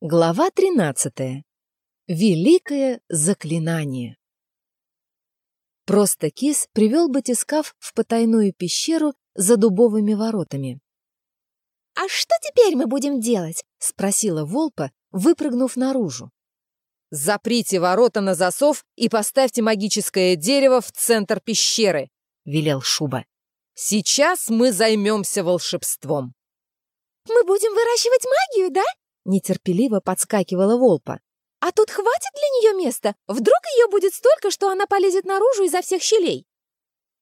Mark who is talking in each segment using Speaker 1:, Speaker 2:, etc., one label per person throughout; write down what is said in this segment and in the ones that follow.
Speaker 1: Глава 13. Великое заклинание. Просто кис привел батискаф в потайную пещеру за дубовыми воротами.
Speaker 2: «А что теперь мы будем делать?»
Speaker 1: — спросила Волпа, выпрыгнув наружу.
Speaker 3: «Заприте ворота на засов и поставьте магическое дерево в центр пещеры», — велел Шуба. «Сейчас мы займемся волшебством».
Speaker 2: «Мы будем выращивать магию, да?»
Speaker 1: Нетерпеливо подскакивала Волпа.
Speaker 2: «А тут хватит для нее места? Вдруг ее будет столько, что она полезет наружу изо всех щелей?»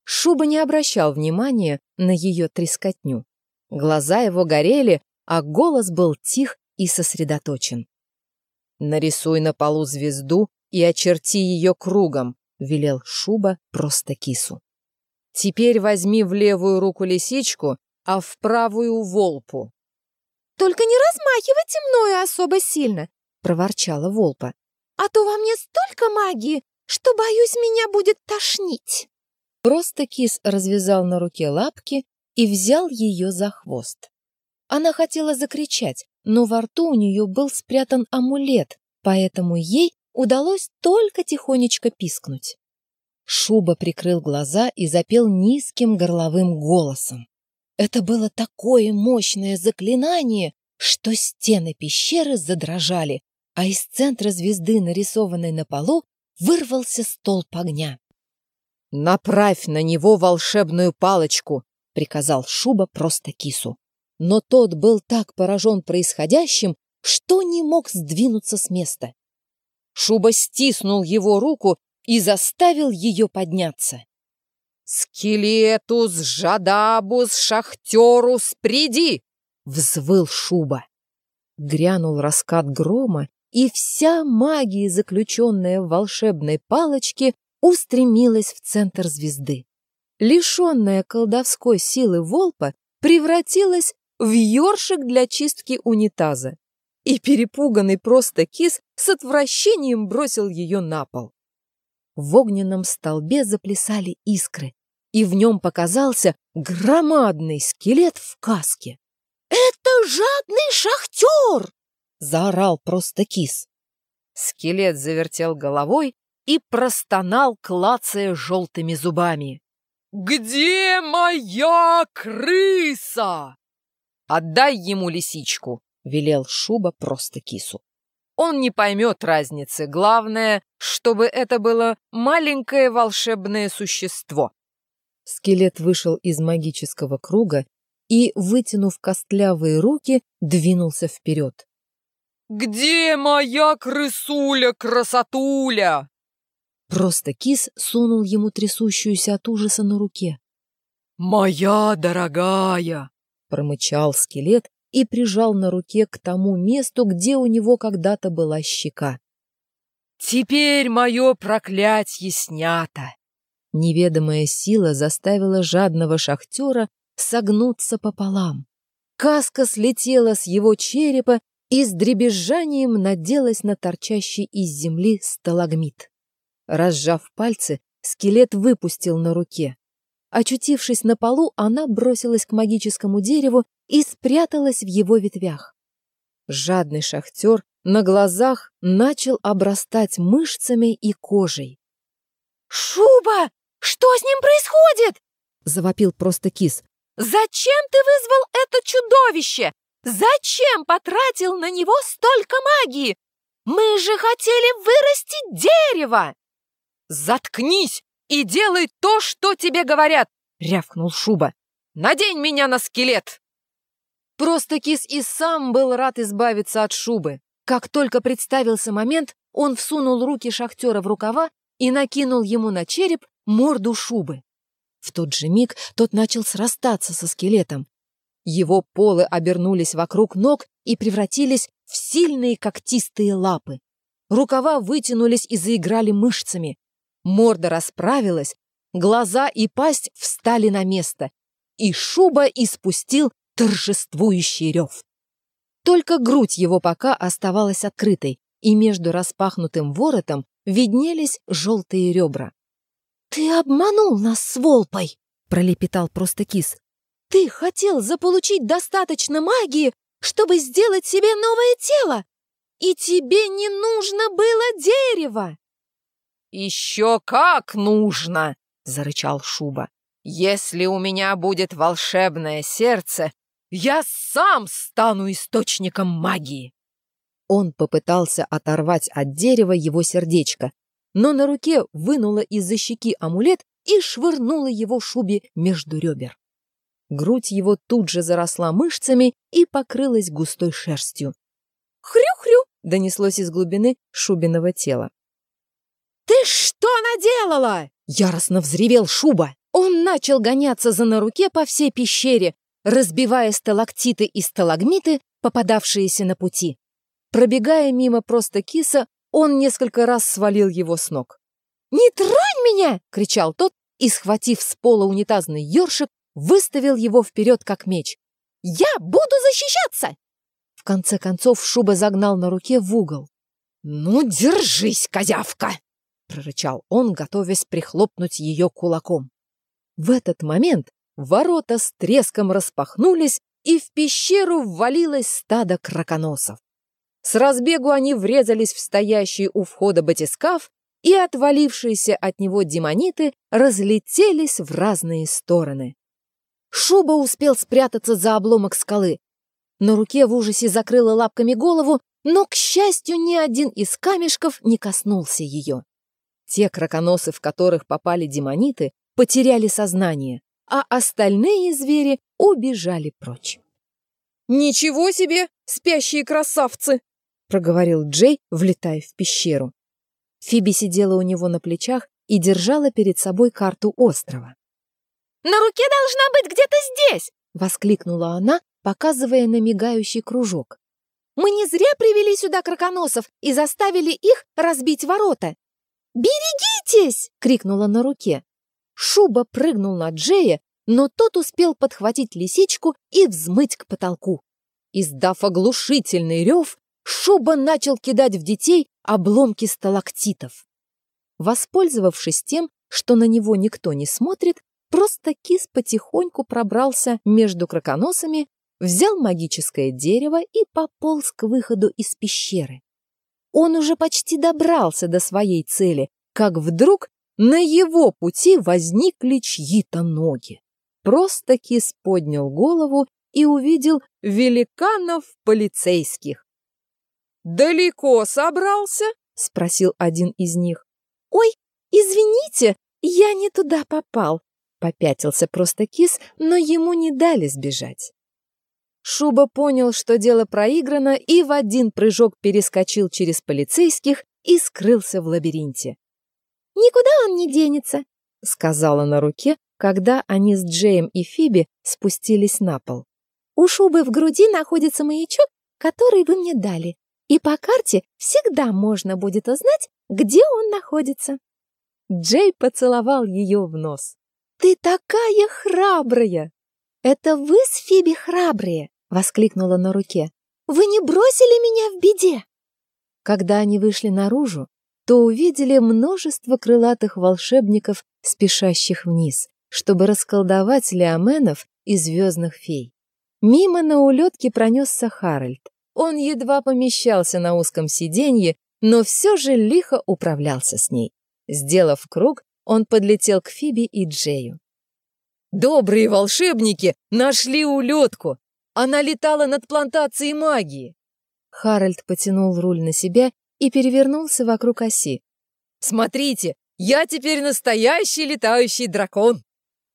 Speaker 1: Шуба не обращал внимания на ее трескотню. Глаза его горели, а голос был тих и сосредоточен. «Нарисуй на полу звезду и очерти ее кругом», — велел Шуба просто кису. «Теперь возьми в левую руку лисичку, а в правую — волпу.
Speaker 2: «Только не размахивайте мною особо сильно!»
Speaker 1: — проворчала Волпа.
Speaker 2: «А то во мне столько магии, что, боюсь, меня будет тошнить!»
Speaker 1: Просто кис развязал на руке лапки и взял ее за хвост. Она хотела закричать, но во рту у нее был спрятан амулет, поэтому ей удалось только тихонечко пискнуть. Шуба прикрыл глаза и запел низким горловым голосом. Это было такое мощное заклинание, что стены пещеры задрожали, а из центра звезды, нарисованной на полу, вырвался столб огня.
Speaker 3: «Направь на него волшебную палочку!» — приказал Шуба просто кису. Но тот был так поражен происходящим, что не мог сдвинуться с места. Шуба стиснул его руку и заставил ее подняться. «Скелетус, жадабус, шахтерус, приди!» — взвыл Шуба.
Speaker 1: Грянул раскат грома, и вся магия, заключенная в волшебной палочке, устремилась в центр звезды. Лишенная колдовской силы Волпа превратилась в ёршик для чистки унитаза, и перепуганный просто кис с отвращением бросил ее на пол. В огненном столбе заплясали искры, и в нем показался громадный скелет в каске.
Speaker 2: «Это жадный шахтер!»
Speaker 1: — заорал просто кис.
Speaker 3: Скелет завертел головой и простонал, клацая желтыми зубами. «Где моя крыса?» «Отдай ему лисичку», — велел Шуба просто кису. Он не поймет разницы. Главное, чтобы это было маленькое волшебное существо.
Speaker 1: Скелет вышел из магического круга и, вытянув костлявые руки, двинулся вперед.
Speaker 3: «Где моя крысуля-красотуля?»
Speaker 1: Просто кис сунул ему трясущуюся от ужаса на руке.
Speaker 3: «Моя дорогая!» — промычал скелет и прижал на руке к тому месту, где у него когда-то была щека. «Теперь мое проклятье снято!»
Speaker 1: Неведомая сила заставила жадного шахтера согнуться пополам. Каска слетела с его черепа и с дребезжанием наделась на торчащий из земли сталагмит. Разжав пальцы, скелет выпустил на руке. Очутившись на полу, она бросилась к магическому дереву и спряталась в его ветвях. Жадный шахтер на глазах начал обрастать мышцами и кожей.
Speaker 2: «Шуба! Что с ним происходит?»
Speaker 1: — завопил просто кис.
Speaker 2: «Зачем ты вызвал это чудовище? Зачем потратил на него столько магии? Мы же хотели вырастить дерево!»
Speaker 3: «Заткнись и делай то, что тебе говорят!» — рявкнул Шуба. «Надень меня на скелет!»
Speaker 1: Просто кис и сам был рад избавиться от шубы. Как только представился момент, он всунул руки шахтера в рукава и накинул ему на череп морду шубы. В тот же миг тот начал срастаться со скелетом. Его полы обернулись вокруг ног и превратились в сильные когтистые лапы. Рукава вытянулись и заиграли мышцами. Морда расправилась, глаза и пасть встали на место, и шуба испустил торжествующий рев. Только грудь его пока оставалась открытой, и между распахнутым воротом виднелись желтые ребра.
Speaker 2: «Ты обманул нас с Волпой!» — пролепетал просто кис. «Ты хотел заполучить достаточно магии, чтобы сделать себе новое тело! и тебе не нужно было дерево!»
Speaker 1: «Еще как нужно!» — зарычал Шуба. «Если у меня будет волшебное сердце, я сам стану источником магии!» Он попытался оторвать от дерева его сердечко, но на руке вынула из-за щеки амулет и швырнула его Шубе между ребер. Грудь его тут же заросла мышцами и покрылась густой шерстью.
Speaker 2: «Хрю-хрю!»
Speaker 1: — донеслось из глубины Шубиного тела.
Speaker 2: «Ты что наделала?»
Speaker 1: — яростно взревел Шуба. Он начал гоняться за на руке по всей пещере, разбивая сталактиты и сталагмиты, попадавшиеся на пути. Пробегая мимо просто киса, он несколько раз свалил его с ног.
Speaker 2: «Не тронь меня!»
Speaker 1: — кричал тот и, схватив с пола унитазный ёршик, выставил его вперед как меч.
Speaker 2: «Я буду защищаться!»
Speaker 1: В конце концов Шуба загнал на руке в угол.
Speaker 2: «Ну, держись, козявка!»
Speaker 1: — прорычал он, готовясь прихлопнуть ее кулаком. В этот момент ворота с треском распахнулись, и в пещеру ввалилось стадо краконосов. С разбегу они врезались в стоящий у входа батискаф, и отвалившиеся от него демониты разлетелись в разные стороны. Шуба успел спрятаться за обломок скалы. На руке в ужасе закрыла лапками голову, но, к счастью, ни один из камешков не коснулся ее. Те краконосы, в которых попали демониты, потеряли сознание, а остальные звери убежали прочь. «Ничего себе, спящие красавцы!» — проговорил Джей, влетая в пещеру. Фиби сидела у него на плечах и держала перед собой карту острова.
Speaker 2: «На руке должна быть где-то здесь!»
Speaker 1: — воскликнула она, показывая на мигающий кружок.
Speaker 2: «Мы не зря привели сюда краконосов и заставили их разбить ворота!» «Берегитесь!» — крикнула на руке.
Speaker 1: Шуба прыгнул на Джея, но тот успел подхватить лисичку и взмыть к потолку. Издав оглушительный рев, Шуба начал кидать в детей обломки сталактитов. Воспользовавшись тем, что на него никто не смотрит, просто кис потихоньку пробрался между краконосами, взял магическое дерево и пополз к выходу из пещеры. Он уже почти добрался до своей цели, как вдруг на его пути возникли чьи-то ноги. Просто кис поднял голову и увидел великанов полицейских. «Далеко собрался?» — спросил один из них.
Speaker 2: «Ой, извините, я не туда попал», —
Speaker 1: попятился просто кис, но ему не дали сбежать. Шуба понял, что дело проиграно, и в один прыжок перескочил через полицейских и скрылся в лабиринте.
Speaker 2: «Никуда он не денется», —
Speaker 1: сказала на руке, когда они с Джеем и Фиби спустились на пол.
Speaker 2: «У Шубы в груди находится маячок, который вы мне дали и по карте всегда можно будет узнать, где он находится.
Speaker 1: Джей поцеловал ее в нос.
Speaker 2: «Ты такая храбрая!»
Speaker 1: «Это вы с Фиби храбрые!» — воскликнула на руке.
Speaker 2: «Вы не бросили меня в беде!»
Speaker 1: Когда они вышли наружу, то увидели множество крылатых волшебников, спешащих вниз, чтобы расколдовать леоменов и звездных фей. Мимо на улетке пронесся Харальд. Он едва помещался на узком сиденье, но все же лихо управлялся с ней. Сделав круг, он подлетел к Фиби и Джею. «Добрые волшебники нашли улетку! Она летала над плантацией магии!» Харальд потянул руль на себя и перевернулся вокруг оси. «Смотрите, я теперь настоящий летающий дракон!»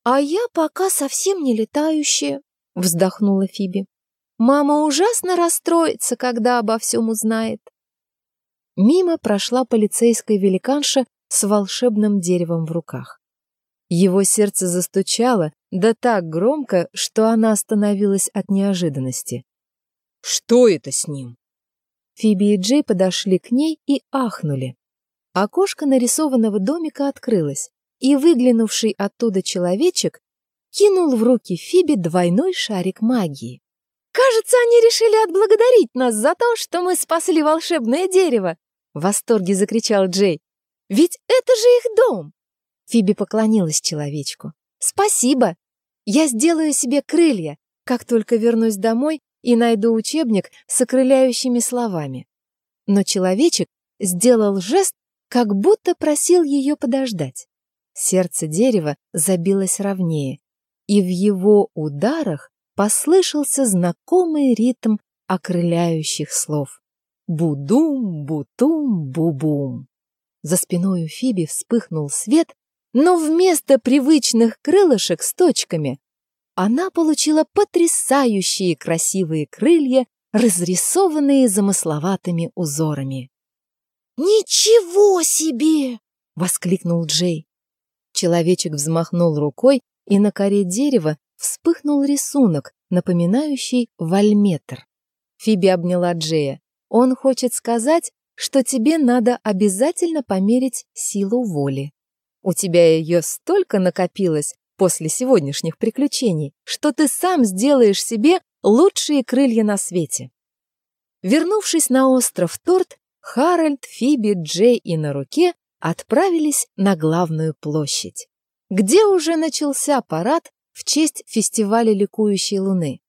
Speaker 2: «А я пока совсем не летающая», — вздохнула Фиби.
Speaker 1: Мама ужасно расстроится, когда обо всем узнает. Мимо прошла полицейская великанша с волшебным деревом в руках. Его сердце застучало, да так громко, что она остановилась от неожиданности. «Что это с ним?» Фиби и Джей подошли к ней и ахнули. Окошко нарисованного домика открылось, и выглянувший оттуда человечек кинул в руки Фиби двойной шарик магии.
Speaker 2: «Кажется, они решили отблагодарить нас за то, что мы спасли волшебное дерево!»
Speaker 1: В восторге закричал Джей. «Ведь это же их дом!» Фиби поклонилась человечку. «Спасибо! Я сделаю себе крылья, как только вернусь домой и найду учебник с окрыляющими словами». но человечек сделал жест, как будто просил ее подождать. Сердце дерева забилось ровнее, и в его ударах послышался знакомый ритм окрыляющих слов. Будум, бутум, бубум. За спиной у Фиби вспыхнул свет, но вместо привычных крылышек с точками она получила потрясающие красивые крылья, разрисованные замысловатыми узорами.
Speaker 2: «Ничего себе!» — воскликнул Джей.
Speaker 1: Человечек взмахнул рукой, и на коре дерева вспыхнул рисунок, напоминающий вальметр. Фиби обняла Джея. Он хочет сказать, что тебе надо обязательно померить силу воли. У тебя ее столько накопилось после сегодняшних приключений, что ты сам сделаешь себе лучшие крылья на свете. Вернувшись на остров Торт, Харальд, Фиби, Джей и на руке отправились на главную площадь, где уже начался парад в честь фестиваля ликующей луны.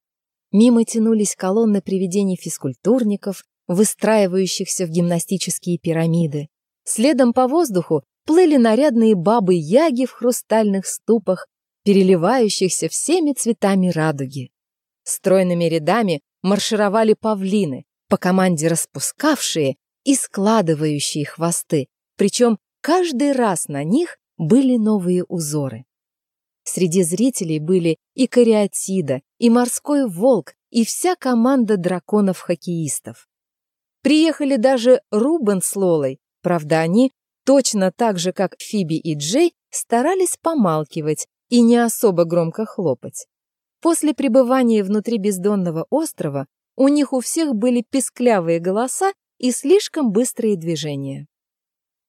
Speaker 1: Мимо тянулись колонны привидений физкультурников, выстраивающихся в гимнастические пирамиды. Следом по воздуху плыли нарядные бабы-яги в хрустальных ступах, переливающихся всеми цветами радуги. Стройными рядами маршировали павлины, по команде распускавшие и складывающие хвосты, причем каждый раз на них были новые узоры. Среди зрителей были и кариатида, и морской волк, и вся команда драконов-хоккеистов. Приехали даже Рубен с Лолой, правда, они, точно так же, как Фиби и Джей, старались помалкивать и не особо громко хлопать. После пребывания внутри бездонного острова у них у всех были песклявые голоса и слишком быстрые движения.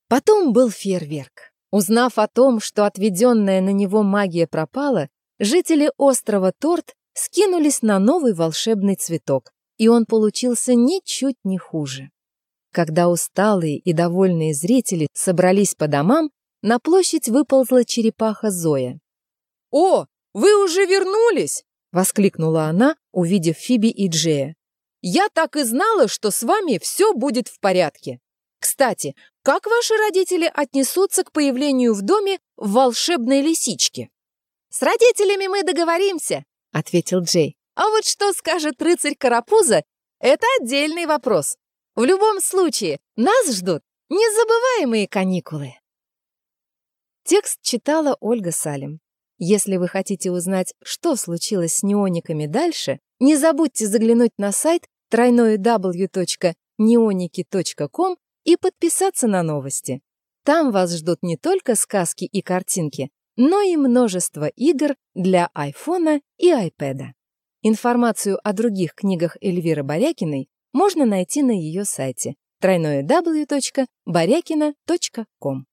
Speaker 1: Потом был фейерверк. Узнав о том, что отведенная на него магия пропала, жители острова Торт скинулись на новый волшебный цветок, и он получился ничуть не хуже. Когда усталые и довольные зрители собрались по домам, на площадь выползла черепаха Зоя.
Speaker 4: «О, вы уже вернулись!»
Speaker 1: — воскликнула она, увидев Фиби и Джея.
Speaker 4: «Я так и знала, что с вами все будет в порядке. Кстати, как ваши родители отнесутся к появлению в доме волшебной лисички?»
Speaker 2: «С родителями мы договоримся», — ответил Джей. А вот что скажет рыцарь Карапуза, это отдельный вопрос. В любом случае, нас ждут незабываемые каникулы.
Speaker 1: Текст читала Ольга Салим. Если вы хотите узнать, что случилось с неониками дальше, не забудьте заглянуть на сайт www.neonики.com и подписаться на новости. Там вас ждут не только сказки и картинки, но и множество игр для айфона и айпэда. Информацию о других книгах Эльвиры Борякиной можно найти на ее сайте www.борякина.com.